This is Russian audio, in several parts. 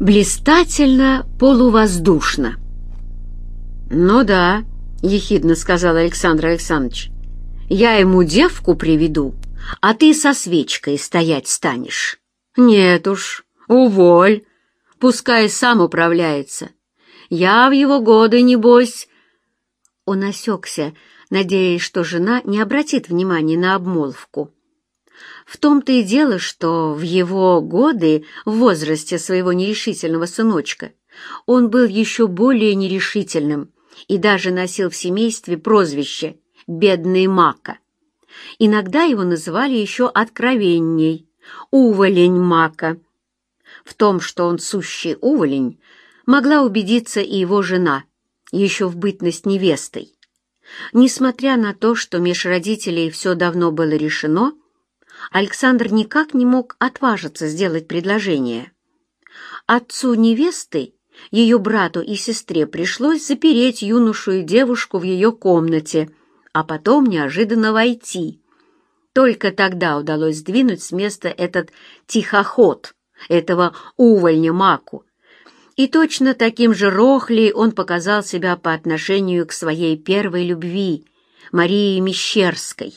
Блистательно полувоздушно. «Ну да», — ехидно сказал Александр Александрович, «я ему девку приведу, а ты со свечкой стоять станешь». «Нет уж, уволь, пускай сам управляется. Я в его годы, небось...» Он осекся, надеясь, что жена не обратит внимания на обмолвку. В том-то и дело, что в его годы, в возрасте своего нерешительного сыночка, он был еще более нерешительным и даже носил в семействе прозвище «бедный мака». Иногда его называли еще откровенней «уволень мака». В том, что он сущий уволень, могла убедиться и его жена, еще в бытность невестой. Несмотря на то, что меж родителей все давно было решено, Александр никак не мог отважиться сделать предложение. Отцу невесты, ее брату и сестре пришлось запереть юношу и девушку в ее комнате, а потом неожиданно войти. Только тогда удалось сдвинуть с места этот тихоход, этого увольня Маку. И точно таким же рохлей он показал себя по отношению к своей первой любви, Марии Мещерской.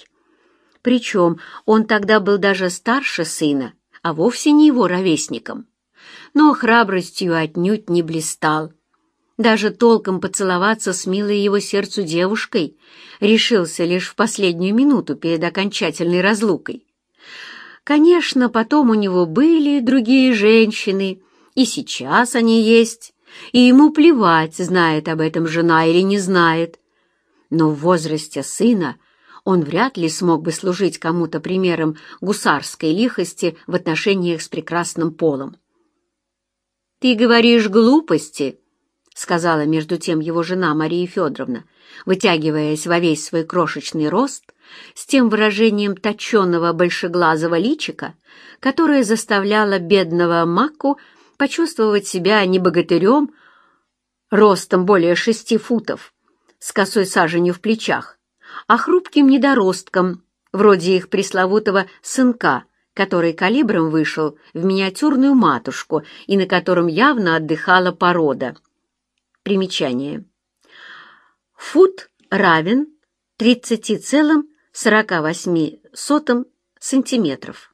Причем он тогда был даже старше сына, а вовсе не его ровесником. Но храбростью отнюдь не блистал. Даже толком поцеловаться с милой его сердцу девушкой решился лишь в последнюю минуту перед окончательной разлукой. Конечно, потом у него были другие женщины, и сейчас они есть, и ему плевать, знает об этом жена или не знает. Но в возрасте сына он вряд ли смог бы служить кому-то примером гусарской лихости в отношениях с прекрасным полом. «Ты говоришь глупости», — сказала между тем его жена Мария Федоровна, вытягиваясь во весь свой крошечный рост с тем выражением точенного большеглазого личика, которое заставляло бедного Макку почувствовать себя не богатырем, ростом более шести футов, с косой саженью в плечах, а хрупким недоросткам, вроде их пресловутого «сынка», который калибром вышел в миниатюрную матушку и на котором явно отдыхала порода. Примечание. Фут равен 30,48 сантиметров.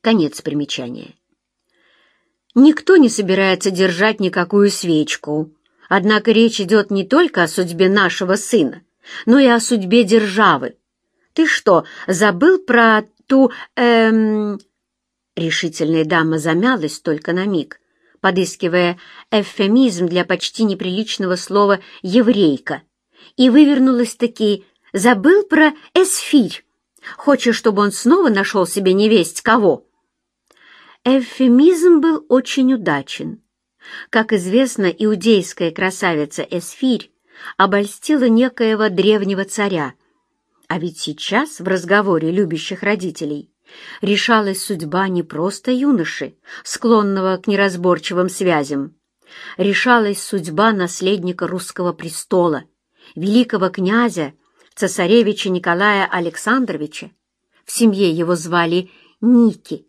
Конец примечания. Никто не собирается держать никакую свечку, однако речь идет не только о судьбе нашего сына, но и о судьбе державы. Ты что, забыл про ту, эм...» Решительная дама замялась только на миг, подыскивая эвфемизм для почти неприличного слова «еврейка», и вывернулась-таки «забыл про эсфирь». Хочешь, чтобы он снова нашел себе невесть кого?» Эвфемизм был очень удачен. Как известно, иудейская красавица Эсфирь обольстила некоего древнего царя. А ведь сейчас в разговоре любящих родителей решалась судьба не просто юноши, склонного к неразборчивым связям. Решалась судьба наследника русского престола, великого князя, цесаревича Николая Александровича. В семье его звали Ники,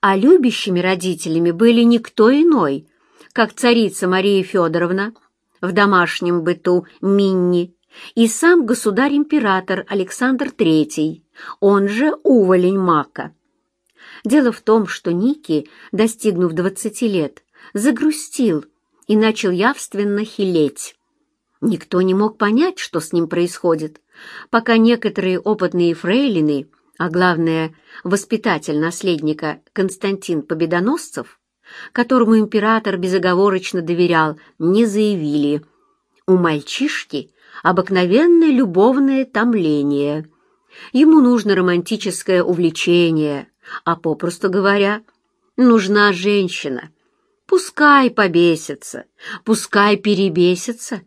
а любящими родителями были никто иной, как царица Мария Федоровна, в домашнем быту Минни, и сам государь-император Александр III, он же уволень Мака. Дело в том, что Ники, достигнув 20 лет, загрустил и начал явственно хилеть. Никто не мог понять, что с ним происходит, пока некоторые опытные фрейлины, а главное, воспитатель наследника Константин Победоносцев, которому император безоговорочно доверял, не заявили. У мальчишки обыкновенное любовное томление. Ему нужно романтическое увлечение, а, попросту говоря, нужна женщина. Пускай побесится, пускай перебесится,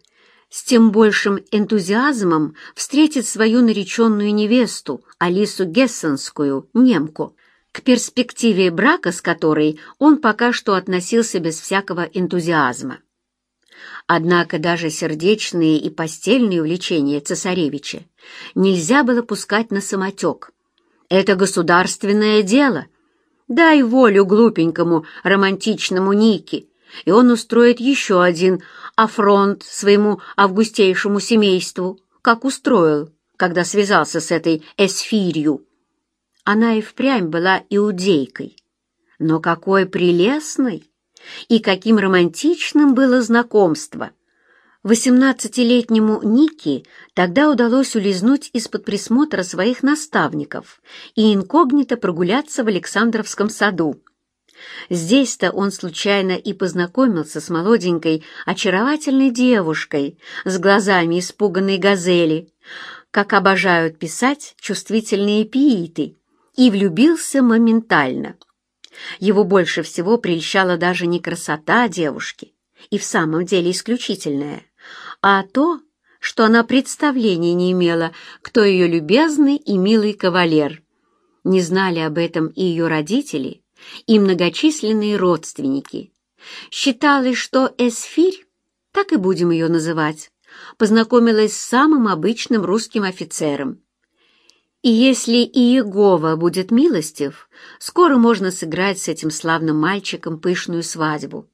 с тем большим энтузиазмом встретит свою нареченную невесту, Алису Гессенскую, немку, к перспективе брака с которой он пока что относился без всякого энтузиазма. Однако даже сердечные и постельные увлечения цесаревича нельзя было пускать на самотек. Это государственное дело, Дай волю глупенькому романтичному Нике, и он устроит еще один афронт своему августейшему семейству, как устроил, когда связался с этой эсфирью. Она и впрямь была иудейкой. Но какой прелестной и каким романтичным было знакомство! Восемнадцатилетнему Нике тогда удалось улизнуть из-под присмотра своих наставников и инкогнито прогуляться в Александровском саду. Здесь-то он случайно и познакомился с молоденькой, очаровательной девушкой с глазами испуганной газели, как обожают писать чувствительные пииты, и влюбился моментально. Его больше всего прельщала даже не красота девушки, и в самом деле исключительная, а то, что она представления не имела, кто ее любезный и милый кавалер. Не знали об этом и ее родители, и многочисленные родственники. Считалось, что Эсфирь, так и будем ее называть, познакомилась с самым обычным русским офицером. И если и Егова будет милостив, скоро можно сыграть с этим славным мальчиком пышную свадьбу.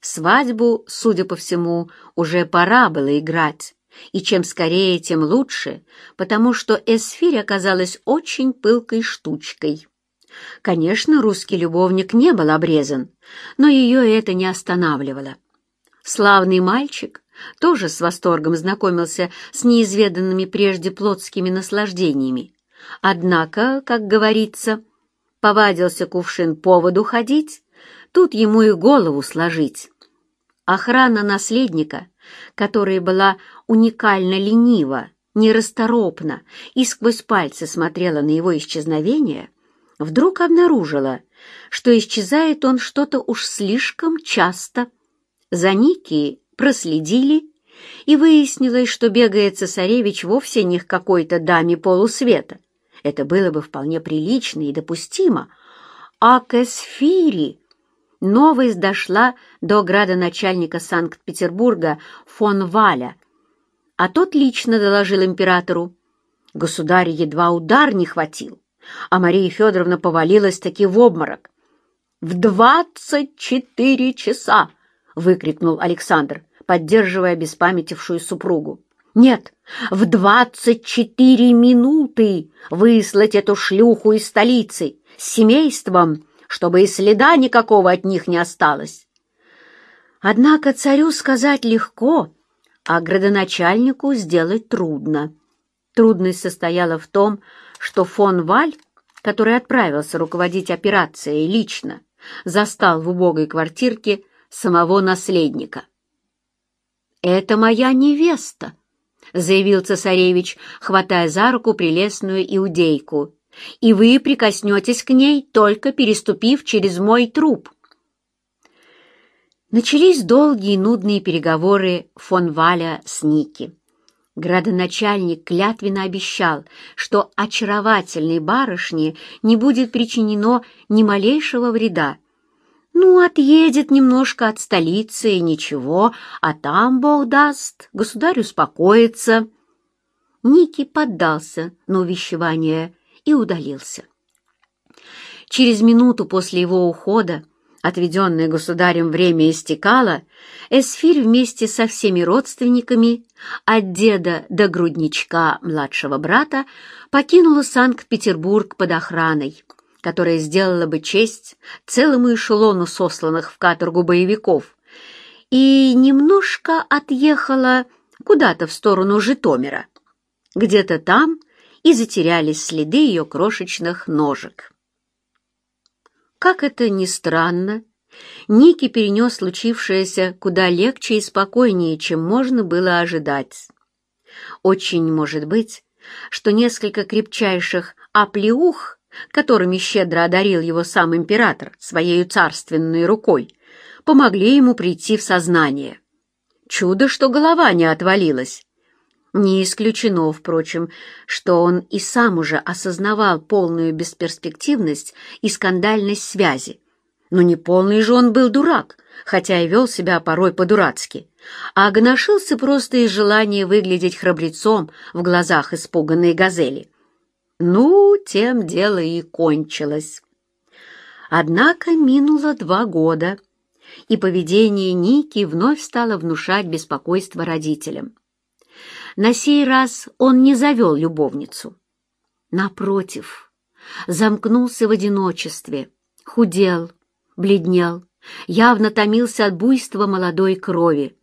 Свадьбу, судя по всему, уже пора было играть, и чем скорее, тем лучше, потому что Эсфирь оказалась очень пылкой штучкой. Конечно, русский любовник не был обрезан, но ее это не останавливало. Славный мальчик тоже с восторгом знакомился с неизведанными прежде плотскими наслаждениями. Однако, как говорится, повадился кувшин поводу ходить, тут ему и голову сложить. Охрана наследника, которая была уникально ленива, нерасторопна и сквозь пальцы смотрела на его исчезновение, вдруг обнаружила, что исчезает он что-то уж слишком часто. За Ники проследили, и выяснилось, что бегает цесаревич вовсе не к какой-то даме полусвета. Это было бы вполне прилично и допустимо. А к Эсфире новость дошла до градоначальника Санкт-Петербурга фон Валя, а тот лично доложил императору. Государь едва удар не хватил а Мария Федоровна повалилась таки в обморок. «В двадцать четыре часа!» — выкрикнул Александр, поддерживая беспамятившую супругу. «Нет, в двадцать четыре минуты выслать эту шлюху из столицы с семейством, чтобы и следа никакого от них не осталось». Однако царю сказать легко, а градоначальнику сделать трудно. Трудность состояла в том, что фон Валь, который отправился руководить операцией лично, застал в убогой квартирке самого наследника. «Это моя невеста», — заявил цесаревич, хватая за руку прелестную иудейку, «и вы прикоснетесь к ней, только переступив через мой труп». Начались долгие нудные переговоры фон Валя с Ники. Градоначальник клятвенно обещал, что очаровательной барышне не будет причинено ни малейшего вреда. Ну, отъедет немножко от столицы и ничего, а там, Бог даст, государь успокоится. Ники поддался на увещевание и удалился. Через минуту после его ухода отведенное государем время истекало, Эсфирь вместе со всеми родственниками, от деда до грудничка младшего брата, покинула Санкт-Петербург под охраной, которая сделала бы честь целому эшелону сосланных в каторгу боевиков, и немножко отъехала куда-то в сторону Житомира. Где-то там и затерялись следы ее крошечных ножек. Как это ни странно, Ники перенес случившееся куда легче и спокойнее, чем можно было ожидать. Очень может быть, что несколько крепчайших оплеух, которыми щедро одарил его сам император своей царственной рукой, помогли ему прийти в сознание. Чудо, что голова не отвалилась. Не исключено, впрочем, что он и сам уже осознавал полную бесперспективность и скандальность связи. Но не полный же он был дурак, хотя и вел себя порой по-дурацки, а гношился просто из желания выглядеть храбрецом в глазах испуганной газели. Ну, тем дело и кончилось. Однако минуло два года, и поведение Ники вновь стало внушать беспокойство родителям. На сей раз он не завел любовницу. Напротив, замкнулся в одиночестве, худел, бледнел, явно томился от буйства молодой крови.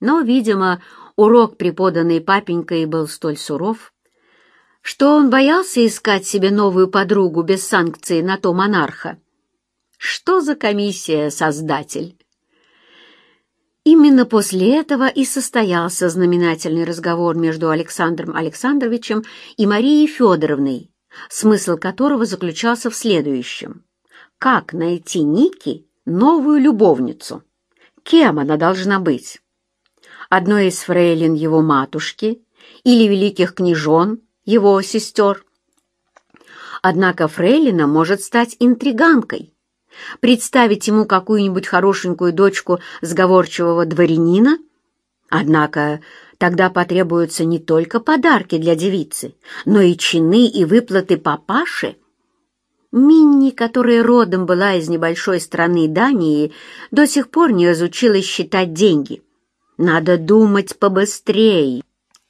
Но, видимо, урок, преподанный папенькой, был столь суров, что он боялся искать себе новую подругу без санкции на то монарха. Что за комиссия, создатель? Именно после этого и состоялся знаменательный разговор между Александром Александровичем и Марией Федоровной, смысл которого заключался в следующем. Как найти Ники новую любовницу? Кем она должна быть? Одной из фрейлин его матушки или великих княжон, его сестер? Однако фрейлина может стать интриганкой, представить ему какую-нибудь хорошенькую дочку сговорчивого дворянина? Однако тогда потребуются не только подарки для девицы, но и чины и выплаты папаши. Минни, которая родом была из небольшой страны Дании, до сих пор не разучилась считать деньги. Надо думать побыстрее.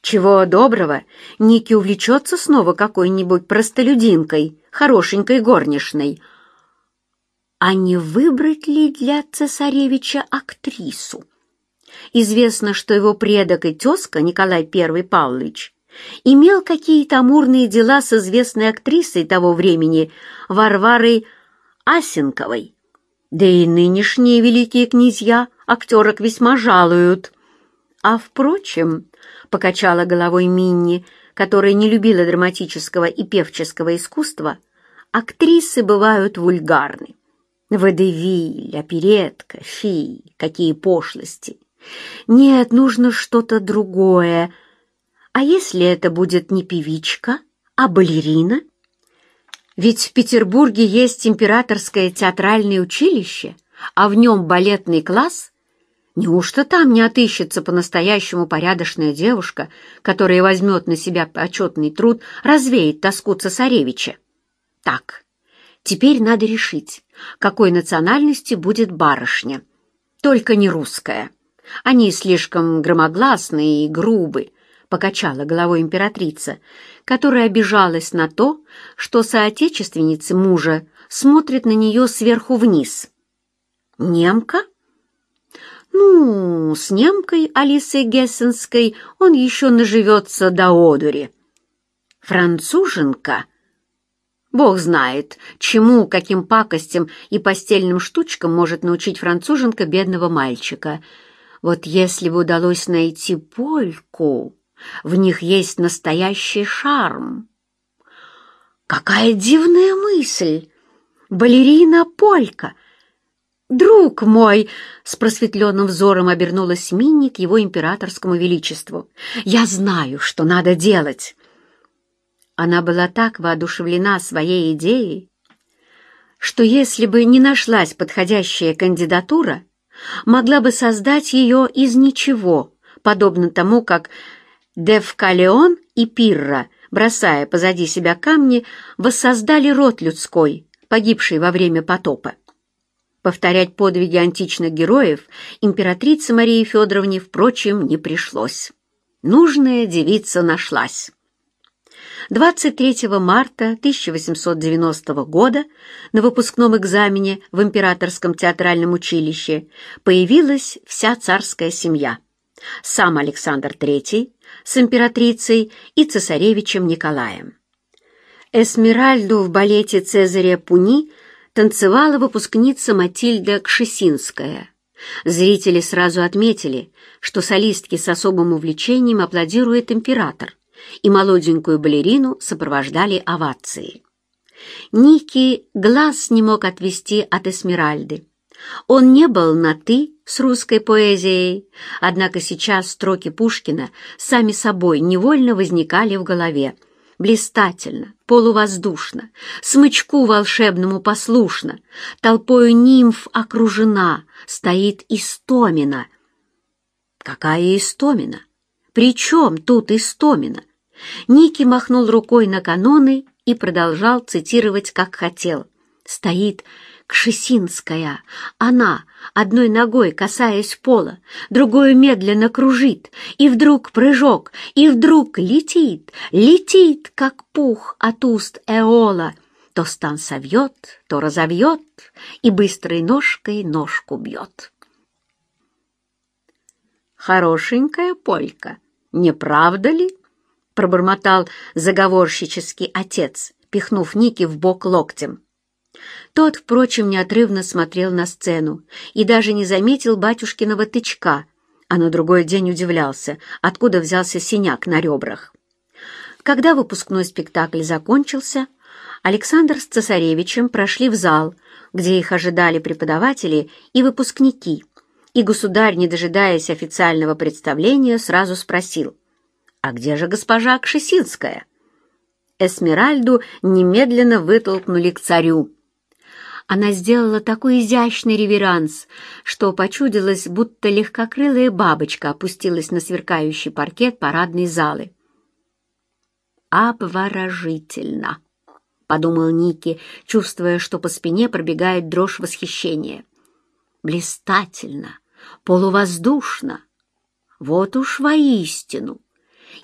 Чего доброго, Ники увлечется снова какой-нибудь простолюдинкой, хорошенькой горничной — а не выбрать ли для цесаревича актрису? Известно, что его предок и тезка Николай I Павлович имел какие-то амурные дела с известной актрисой того времени Варварой Асенковой. Да и нынешние великие князья актерок весьма жалуют. А, впрочем, — покачала головой Минни, которая не любила драматического и певческого искусства, — актрисы бывают вульгарны. Водевиль, оперетка, фи, какие пошлости. Нет, нужно что-то другое. А если это будет не певичка, а балерина? Ведь в Петербурге есть императорское театральное училище, а в нем балетный класс. Неужто там не отыщется по-настоящему порядочная девушка, которая возьмет на себя почетный труд развеять тоску цесаревича? Так, Теперь надо решить, какой национальности будет барышня. Только не русская. Они слишком громогласные и грубы, покачала головой императрица, которая обижалась на то, что соотечественницы мужа смотрят на нее сверху вниз. Немка? Ну, с немкой Алисой Гессенской он еще наживется до одури. Француженка — Бог знает, чему, каким пакостям и постельным штучкам может научить француженка бедного мальчика. Вот если бы удалось найти польку, в них есть настоящий шарм. Какая дивная мысль! Балерина-полька! «Друг мой!» — с просветленным взором обернулась Минни к его императорскому величеству. «Я знаю, что надо делать!» Она была так воодушевлена своей идеей, что если бы не нашлась подходящая кандидатура, могла бы создать ее из ничего, подобно тому, как Девкалеон и Пирра, бросая позади себя камни, воссоздали род людской, погибший во время потопа. Повторять подвиги античных героев императрице Марии Федоровне, впрочем, не пришлось. Нужная девица нашлась. 23 марта 1890 года на выпускном экзамене в Императорском театральном училище появилась вся царская семья. Сам Александр III с императрицей и цесаревичем Николаем. Эсмеральду в балете Цезаря Пуни танцевала выпускница Матильда Кшесинская. Зрители сразу отметили, что солистки с особым увлечением аплодирует император и молоденькую балерину сопровождали овации. Ники глаз не мог отвести от Эсмеральды. Он не был на «ты» с русской поэзией, однако сейчас строки Пушкина сами собой невольно возникали в голове. Блистательно, полувоздушно, смычку волшебному послушно, толпою нимф окружена, стоит Истомина. Какая Истомина? При чем тут Истомина? Ники махнул рукой на каноны и продолжал цитировать, как хотел. Стоит Кшесинская. Она, одной ногой касаясь пола, другой медленно кружит, и вдруг прыжок, и вдруг летит, летит, как пух от уст Эола, то стан совьет, то разовьет, и быстрой ножкой ножку бьет. «Хорошенькая полька, не правда ли?» — пробормотал заговорщический отец, пихнув Ники в бок локтем. Тот, впрочем, неотрывно смотрел на сцену и даже не заметил батюшкиного тычка, а на другой день удивлялся, откуда взялся синяк на ребрах. Когда выпускной спектакль закончился, Александр с цесаревичем прошли в зал, где их ожидали преподаватели и выпускники, и государь, не дожидаясь официального представления, сразу спросил, «А где же госпожа Кшесинская?» Эсмеральду немедленно вытолкнули к царю. Она сделала такой изящный реверанс, что почудилось, будто легкокрылая бабочка опустилась на сверкающий паркет парадной залы. «Обворожительно!» — подумал Ники, чувствуя, что по спине пробегает дрожь восхищения. «Блистательно! Полувоздушно! Вот уж воистину!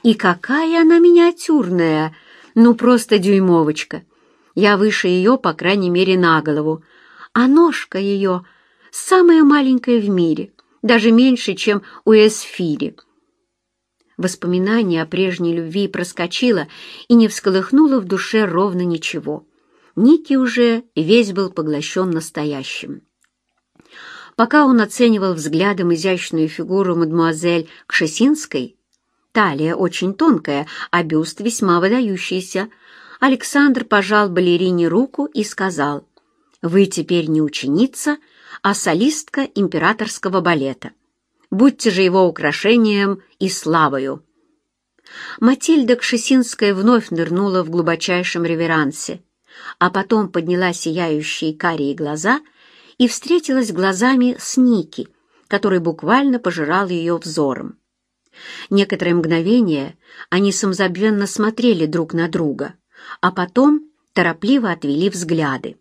И какая она миниатюрная! Ну, просто дюймовочка!» Я выше ее, по крайней мере, на голову, а ножка ее самая маленькая в мире, даже меньше, чем у Эсфири. Воспоминание о прежней любви проскочило и не всколыхнуло в душе ровно ничего. Ники уже весь был поглощен настоящим. Пока он оценивал взглядом изящную фигуру мадемуазель Кшесинской, талия очень тонкая, а бюст весьма выдающийся, Александр пожал балерине руку и сказал, «Вы теперь не ученица, а солистка императорского балета. Будьте же его украшением и славою». Матильда Кшесинская вновь нырнула в глубочайшем реверансе, а потом подняла сияющие карие глаза и встретилась глазами с Ники, который буквально пожирал ее взором. Некоторое мгновение они самозабвенно смотрели друг на друга — а потом торопливо отвели взгляды.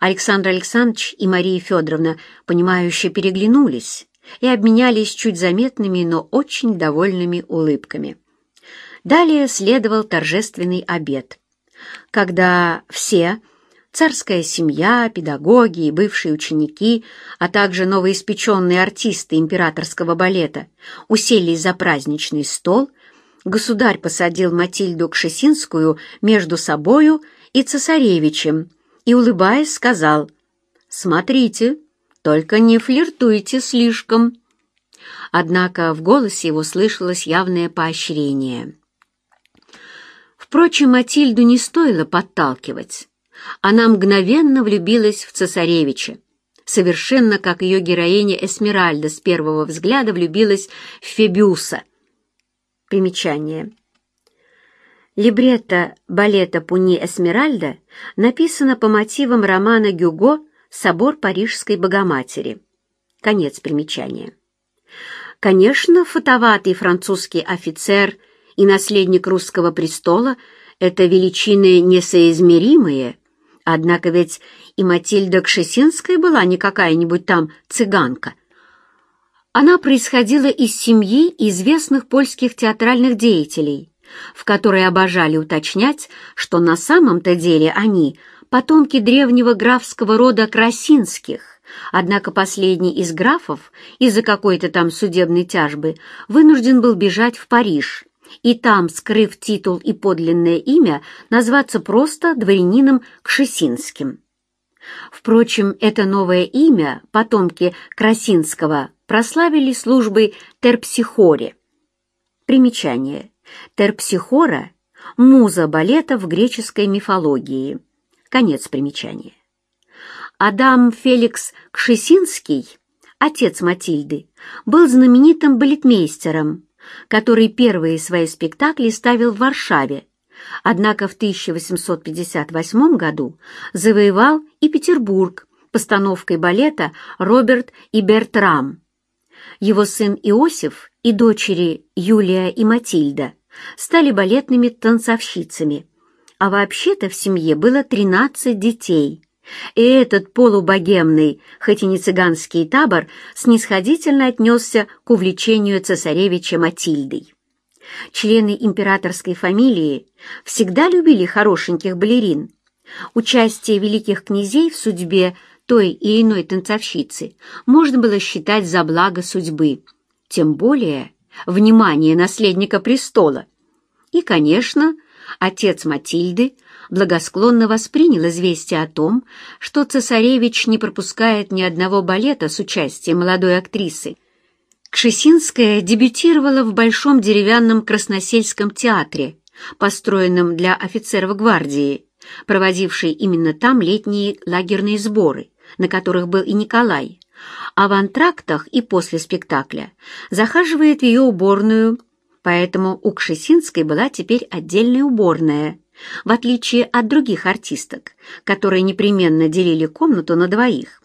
Александр Александрович и Мария Федоровна, понимающе переглянулись и обменялись чуть заметными, но очень довольными улыбками. Далее следовал торжественный обед, когда все царская семья, педагоги и бывшие ученики, а также новоиспеченные артисты императорского балета уселись за праздничный стол государь посадил Матильду Кшесинскую между собою и цесаревичем и, улыбаясь, сказал «Смотрите, только не флиртуйте слишком». Однако в голосе его слышалось явное поощрение. Впрочем, Матильду не стоило подталкивать. Она мгновенно влюбилась в цесаревича, совершенно как ее героиня Эсмеральда с первого взгляда влюбилась в Фебиуса — Примечание. Либретто балета «Пуни Эсмеральда» написано по мотивам романа Гюго «Собор Парижской Богоматери». Конец примечания. Конечно, фотоватый французский офицер и наследник русского престола — это величины несоизмеримые, однако ведь и Матильда Кшесинская была не какая-нибудь там цыганка — она происходила из семьи известных польских театральных деятелей, в которой обожали уточнять, что на самом-то деле они – потомки древнего графского рода Красинских, однако последний из графов из-за какой-то там судебной тяжбы вынужден был бежать в Париж и там, скрыв титул и подлинное имя, назваться просто дворянином Кшесинским. Впрочем, это новое имя потомки Красинского прославили службой терпсихоре. Примечание. Терпсихора – муза балета в греческой мифологии. Конец примечания. Адам Феликс Кшесинский, отец Матильды, был знаменитым балетмейстером, который первые свои спектакли ставил в Варшаве, однако в 1858 году завоевал и Петербург постановкой балета «Роберт и Бертрам», его сын Иосиф и дочери Юлия и Матильда стали балетными танцовщицами, а вообще-то в семье было 13 детей – и этот полубогемный, хоть и не цыганский табор, снисходительно отнесся к увлечению цесаревича Матильдой. Члены императорской фамилии всегда любили хорошеньких балерин. Участие великих князей в судьбе той или иной танцовщицы можно было считать за благо судьбы, тем более внимание наследника престола. И, конечно, отец Матильды благосклонно воспринял известие о том, что цесаревич не пропускает ни одного балета с участием молодой актрисы. Кшесинская дебютировала в Большом деревянном Красносельском театре, построенном для офицеров гвардии, проводившей именно там летние лагерные сборы, на которых был и Николай, а в антрактах и после спектакля захаживает в ее уборную, поэтому у Кшесинской была теперь отдельная уборная, в отличие от других артисток, которые непременно делили комнату на двоих.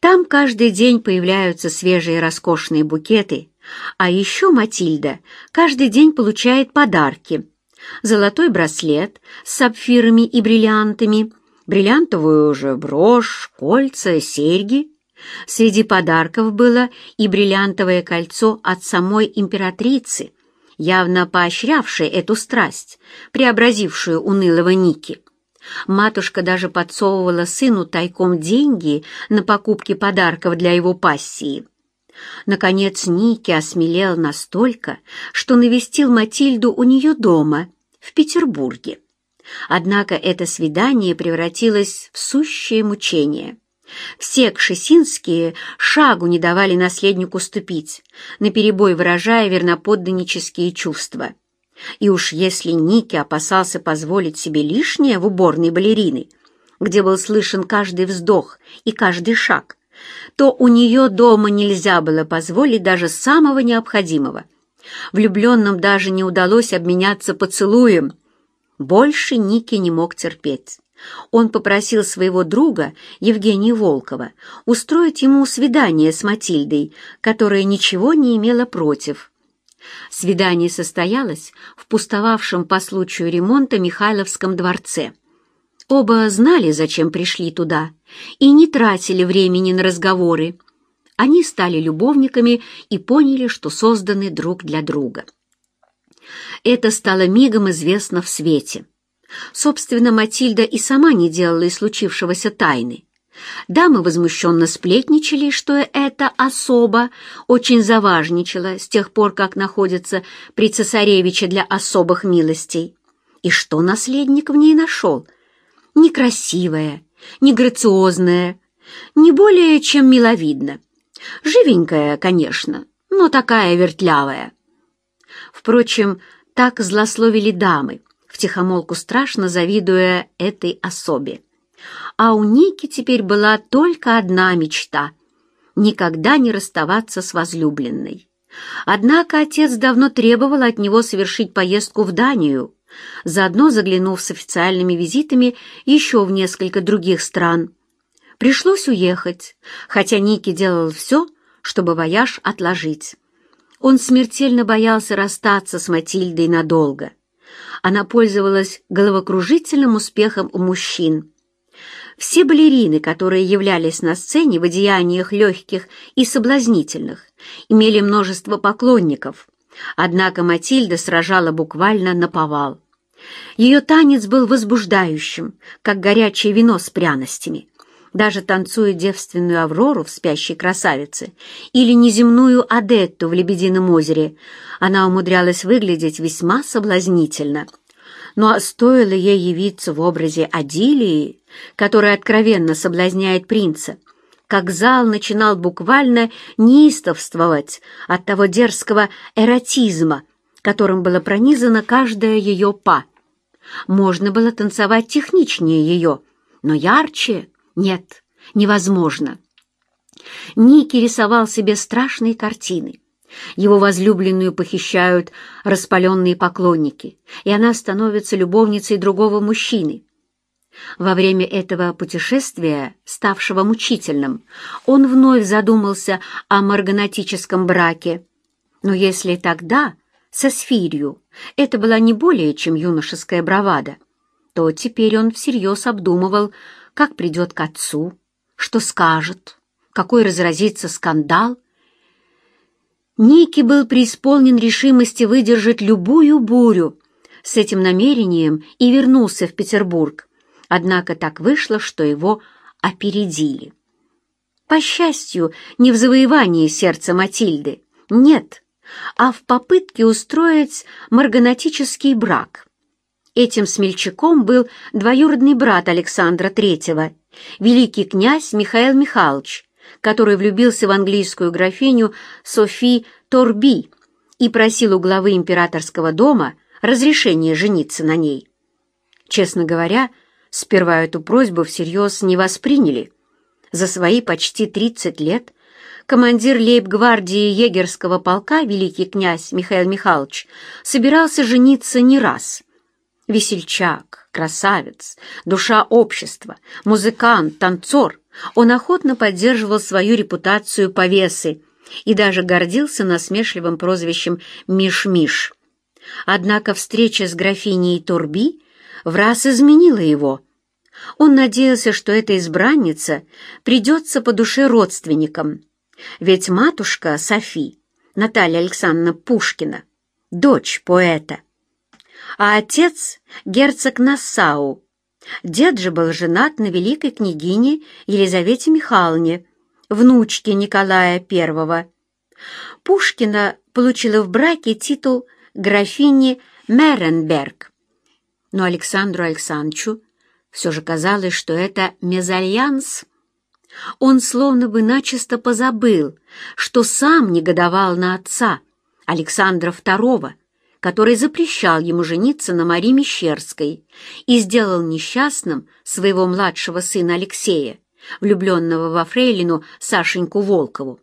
Там каждый день появляются свежие роскошные букеты, а еще Матильда каждый день получает подарки. Золотой браслет с сапфирами и бриллиантами, бриллиантовую же брошь, кольца, серьги. Среди подарков было и бриллиантовое кольцо от самой императрицы – явно поощрявший эту страсть, преобразившую унылого Ники. Матушка даже подсовывала сыну тайком деньги на покупки подарков для его пассии. Наконец Ники осмелел настолько, что навестил Матильду у нее дома, в Петербурге. Однако это свидание превратилось в сущее мучение. Все кшесинские шагу не давали наследнику ступить, наперебой выражая верноподданнические чувства. И уж если Ники опасался позволить себе лишнее в уборной балерины, где был слышен каждый вздох и каждый шаг, то у нее дома нельзя было позволить даже самого необходимого. Влюбленным даже не удалось обменяться поцелуем. Больше Ники не мог терпеть он попросил своего друга, Евгения Волкова, устроить ему свидание с Матильдой, которая ничего не имела против. Свидание состоялось в пустовавшем по случаю ремонта Михайловском дворце. Оба знали, зачем пришли туда, и не тратили времени на разговоры. Они стали любовниками и поняли, что созданы друг для друга. Это стало мигом известно в свете. Собственно, Матильда и сама не делала из случившегося тайны. Дамы возмущенно сплетничали, что эта особа очень заважничала с тех пор, как находится при цесаревиче для особых милостей. И что наследник в ней нашел? Некрасивая, не грациозная, не более чем миловидна. Живенькая, конечно, но такая вертлявая. Впрочем, так злословили дамы, втихомолку страшно завидуя этой особе. А у Ники теперь была только одна мечта — никогда не расставаться с возлюбленной. Однако отец давно требовал от него совершить поездку в Данию, заодно заглянув с официальными визитами еще в несколько других стран. Пришлось уехать, хотя Ники делал все, чтобы вояж отложить. Он смертельно боялся расстаться с Матильдой надолго — она пользовалась головокружительным успехом у мужчин. Все балерины, которые являлись на сцене в одеяниях легких и соблазнительных, имели множество поклонников, однако Матильда сражала буквально на повал. Ее танец был возбуждающим, как горячее вино с пряностями. Даже танцуя девственную Аврору в «Спящей красавице» или неземную Адетту в «Лебедином озере», она умудрялась выглядеть весьма соблазнительно. Но ну, а стоило ей явиться в образе Адилии, которая откровенно соблазняет принца, как зал начинал буквально неистовствовать от того дерзкого эротизма, которым было пронизано каждое ее па. Можно было танцевать техничнее ее, но ярче нет, невозможно. Ники рисовал себе страшные картины. Его возлюбленную похищают распаленные поклонники, и она становится любовницей другого мужчины. Во время этого путешествия, ставшего мучительным, он вновь задумался о марганатическом браке. Но если тогда, со Сфирью, это была не более чем юношеская бравада, то теперь он всерьез обдумывал, как придет к отцу, что скажет, какой разразится скандал. Ники был преисполнен решимости выдержать любую бурю с этим намерением и вернулся в Петербург. Однако так вышло, что его опередили. По счастью, не в завоевании сердца Матильды, нет, а в попытке устроить марганатический брак. Этим смельчаком был двоюродный брат Александра III, великий князь Михаил Михайлович, который влюбился в английскую графиню Софи Торби и просил у главы императорского дома разрешения жениться на ней. Честно говоря, сперва эту просьбу всерьез не восприняли. За свои почти 30 лет командир лейб-гвардии егерского полка великий князь Михаил Михайлович собирался жениться не раз – Весельчак, красавец, душа общества, музыкант, танцор, он охотно поддерживал свою репутацию повесы и даже гордился насмешливым прозвищем «Миш-Миш». Однако встреча с графиней Турби в раз изменила его. Он надеялся, что эта избранница придется по душе родственникам, ведь матушка Софи, Наталья Александровна Пушкина, дочь поэта, а отец — герцог Нассау. Дед же был женат на великой княгине Елизавете Михайловне, внучке Николая I. Пушкина получила в браке титул графини Меренберг. Но Александру Александровичу все же казалось, что это мезальянс. Он словно бы начисто позабыл, что сам негодовал на отца, Александра II, который запрещал ему жениться на Марии Мещерской и сделал несчастным своего младшего сына Алексея, влюбленного во фрейлину Сашеньку Волкову.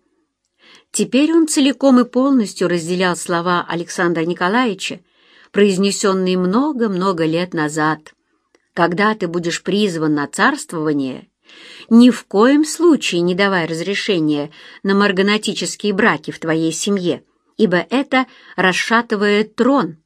Теперь он целиком и полностью разделял слова Александра Николаевича, произнесенные много-много лет назад. «Когда ты будешь призван на царствование, ни в коем случае не давай разрешения на марганатические браки в твоей семье, ибо это расшатывает трон.